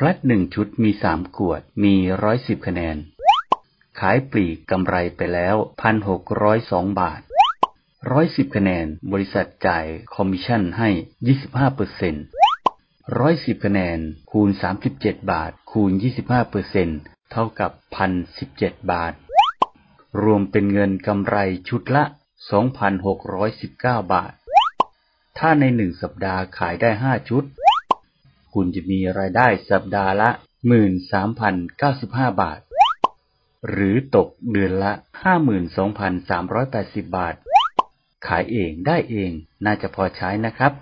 พลัดหนึ่งชุดมีสามขวด มีร้อยสิบคะแนน ขายปลีกกำไรไปแล้วพันหกร้อยสองบาทร้อยสิบคะแนน บริษัทจ่ายคอมมิชชั่นให้ยี่สิบห้าเปอร์เซ็นต์ร้อยสิบคะแนน คูณสามสิบเจ็ดบาท คูณยี่สิบห้าเปอร์เซ็นต์เท่ากับพันสิบเจ็ดบาท รวมเป็นเงินกำไรชุดละสองพันหกร้อยสิบเก้าบาท ถ้าในหนึ่งสัปดาห์ขายได้ห้าชุด คุณจะมีรายได้สัปดาห์ละ 13,095 บาท หรือตกเดือนละ 52,380 บาท ขายเองได้เองน่าจะพอใช้นะครับ